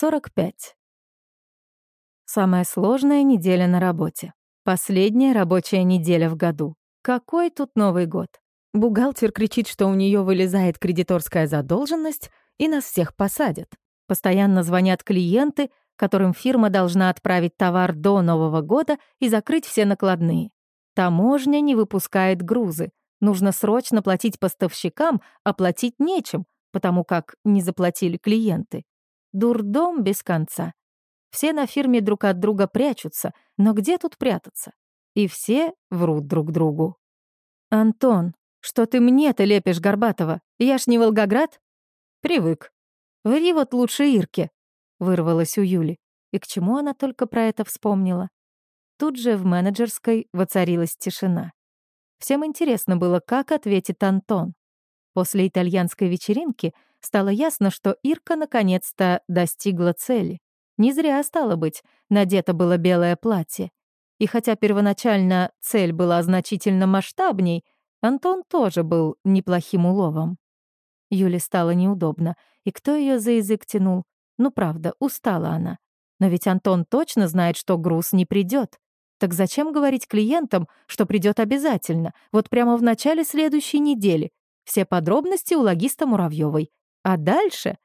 45. Самая сложная неделя на работе. Последняя рабочая неделя в году. Какой тут Новый год? Бухгалтер кричит, что у нее вылезает кредиторская задолженность, и нас всех посадят. Постоянно звонят клиенты, которым фирма должна отправить товар до Нового года и закрыть все накладные. Таможня не выпускает грузы. Нужно срочно платить поставщикам, а платить нечем, потому как не заплатили клиенты. Дурдом без конца. Все на фирме друг от друга прячутся, но где тут прятаться? И все врут друг другу. «Антон, что ты мне-то лепишь, Горбатова? Я ж не Волгоград?» «Привык. Ври вот лучше Ирке», — вырвалась у Юли. И к чему она только про это вспомнила? Тут же в менеджерской воцарилась тишина. Всем интересно было, как ответит Антон. После итальянской вечеринки стало ясно, что Ирка наконец-то достигла цели. Не зря, стало быть, надето было белое платье. И хотя первоначально цель была значительно масштабней, Антон тоже был неплохим уловом. Юле стало неудобно, и кто ее за язык тянул? Ну правда, устала она. Но ведь Антон точно знает, что груз не придет. Так зачем говорить клиентам, что придет обязательно, вот прямо в начале следующей недели? Все подробности у логиста Муравьевой. А дальше?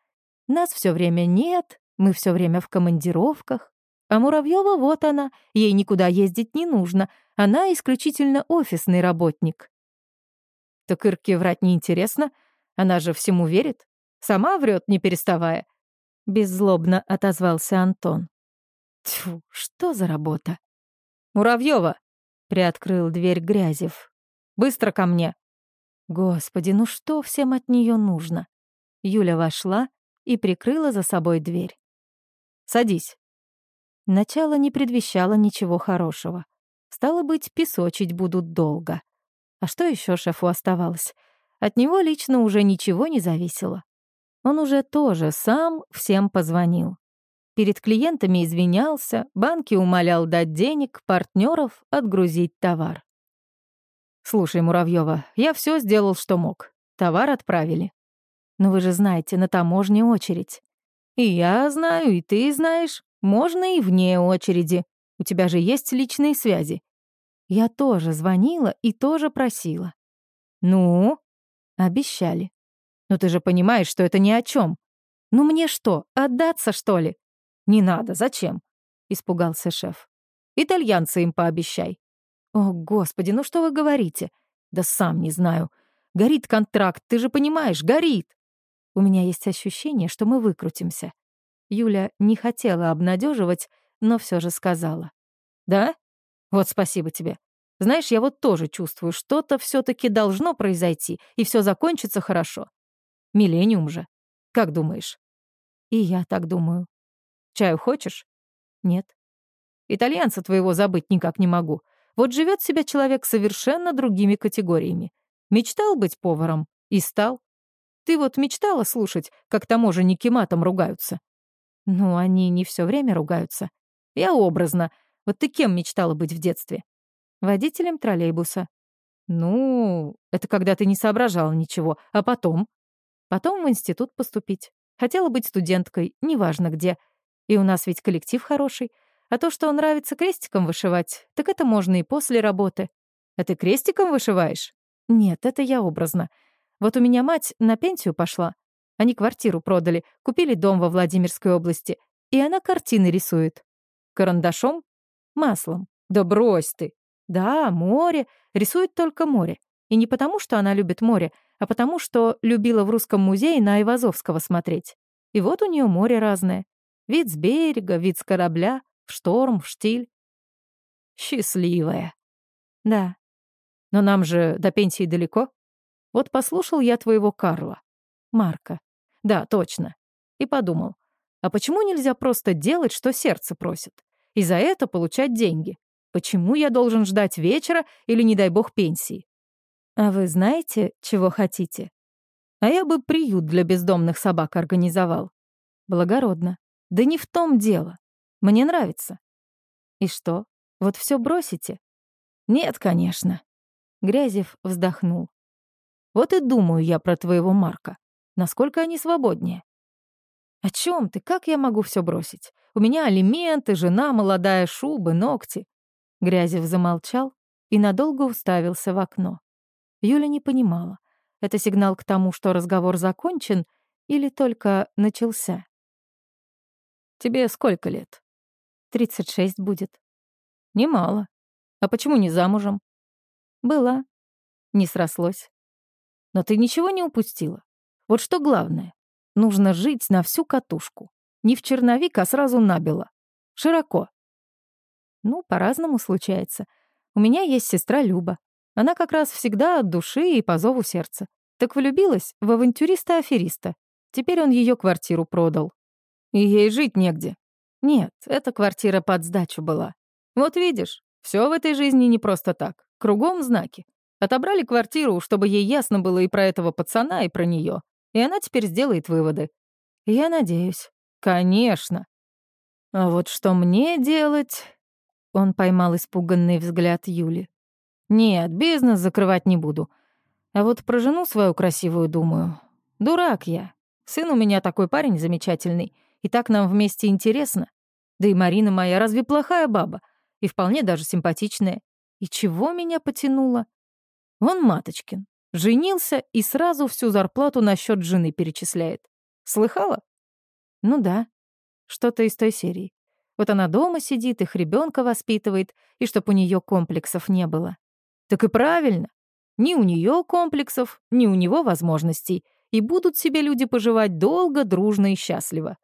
Нас все время нет, мы все время в командировках. А Муравьева вот она, ей никуда ездить не нужно. Она исключительно офисный работник. Так Ирке врать неинтересно. Она же всему верит. Сама врет, не переставая. Беззлобно отозвался Антон. Тьфу, что за работа? Муравьева! Приоткрыл дверь Грязев. Быстро ко мне. Господи, ну что всем от нее нужно? Юля вошла и прикрыла за собой дверь. Садись». Начало не предвещало ничего хорошего. Стало быть, песочить будут долго. А что еще шефу оставалось? От него лично уже ничего не зависело. Он уже тоже сам всем позвонил. Перед клиентами извинялся, банки умолял дать денег, партнеров отгрузить товар. «Слушай, Муравьева, я все сделал, что мог. Товар отправили. Но вы же знаете, на таможне очередь. И я знаю, и ты знаешь. Можно и вне очереди. У тебя же есть личные связи. Я тоже звонила и тоже просила. Ну? Обещали. Но ты же понимаешь, что это ни о чем. Ну мне что, отдаться, что ли? Не надо, зачем? Испугался шеф. Итальянца им пообещай. О, господи, ну что вы говорите? Да сам не знаю. Горит контракт, ты же понимаешь, горит. У меня есть ощущение, что мы выкрутимся. Юля не хотела обнадеживать, но все же сказала. «Да? Вот спасибо тебе. Знаешь, я вот тоже чувствую, что-то все таки должно произойти, и все закончится хорошо. Миллениум же. Как думаешь?» «И я так думаю». «Чаю хочешь?» «Нет». «Итальянца твоего забыть никак не могу. Вот живет себя человек совершенно другими категориями. Мечтал быть поваром и стал. Ты вот мечтала слушать, как таможенники матом ругаются? Ну, они не все время ругаются. Я образно. Вот ты кем мечтала быть в детстве? Водителем троллейбуса. Ну, это когда ты не соображала ничего. А потом? Потом в институт поступить. Хотела быть студенткой, неважно где. И у нас ведь коллектив хороший. А то, что нравится крестиком вышивать, так это можно и после работы. А ты крестиком вышиваешь? Нет, это я образно. Вот у меня мать на пенсию пошла. Они квартиру продали, купили дом во Владимирской области, и она картины рисует. Карандашом? Маслом. Да брось ты. Да, море. Рисует только море. И не потому, что она любит море, а потому, что любила в Русском музее на Айвазовского смотреть. И вот у нее море разное. Вид с берега, вид с корабля, в шторм, в штиль. Счастливая. Да. Но нам же до пенсии далеко. Вот послушал я твоего Карла. Марка. Да, точно. И подумал, а почему нельзя просто делать, что сердце просит? И за это получать деньги? Почему я должен ждать вечера или, не дай бог, пенсии? А вы знаете, чего хотите? А я бы приют для бездомных собак организовал. Благородно. Да не в том дело. Мне нравится. И что, вот все бросите? Нет, конечно. Грязев вздохнул. Вот и думаю я про твоего Марка. Насколько они свободнее? «О чем ты? Как я могу все бросить? У меня алименты, жена молодая, шубы, ногти». Грязев замолчал и надолго уставился в окно. Юля не понимала, это сигнал к тому, что разговор закончен или только начался. «Тебе сколько лет?» «Тридцать шесть будет». «Немало. А почему не замужем?» «Была. Не срослось. Но ты ничего не упустила. Вот что главное. Нужно жить на всю катушку. Не в черновик, а сразу набело. Широко. Ну, по-разному случается. У меня есть сестра Люба. Она как раз всегда от души и по зову сердца. Так влюбилась в авантюриста-афериста. Теперь он ее квартиру продал. И ей жить негде. Нет, эта квартира под сдачу была. Вот видишь, все в этой жизни не просто так. Кругом знаки. Отобрали квартиру, чтобы ей ясно было и про этого пацана, и про нее. И она теперь сделает выводы. Я надеюсь. Конечно. А вот что мне делать? Он поймал испуганный взгляд Юли. Нет, бизнес закрывать не буду. А вот про жену свою красивую думаю. Дурак я. Сын у меня такой парень замечательный. И так нам вместе интересно. Да и Марина моя разве плохая баба? И вполне даже симпатичная. И чего меня потянуло? Он Маточкин. Женился и сразу всю зарплату на счет жены перечисляет. Слыхала? Ну да. Что-то из той серии. Вот она дома сидит, их ребенка воспитывает, и чтоб у нее комплексов не было. Так и правильно. Ни у нее комплексов, ни у него возможностей, и будут себе люди поживать долго, дружно и счастливо.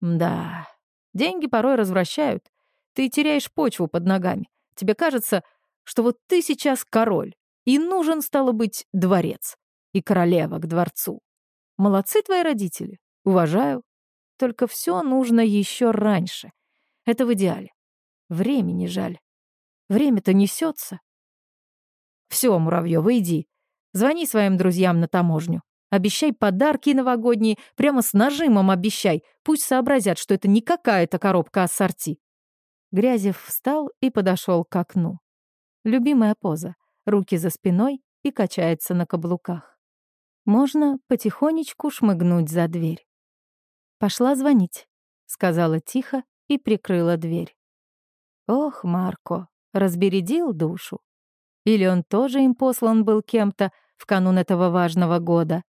Да, деньги порой развращают. Ты теряешь почву под ногами. Тебе кажется, что вот ты сейчас король, и нужен, стало быть, дворец. И королева к дворцу. Молодцы твои родители. Уважаю. Только все нужно еще раньше. Это в идеале. Времени жаль. Время-то несется. Все, Муравьева, иди. Звони своим друзьям на таможню. Обещай подарки новогодние, прямо с нажимом обещай. Пусть сообразят, что это не какая-то коробка ассорти. Грязев встал и подошел к окну. Любимая поза. Руки за спиной и качается на каблуках. Можно потихонечку шмыгнуть за дверь. «Пошла звонить», — сказала тихо и прикрыла дверь. Ох, Марко, разбередил душу. Или он тоже им послан был кем-то в канун этого важного года?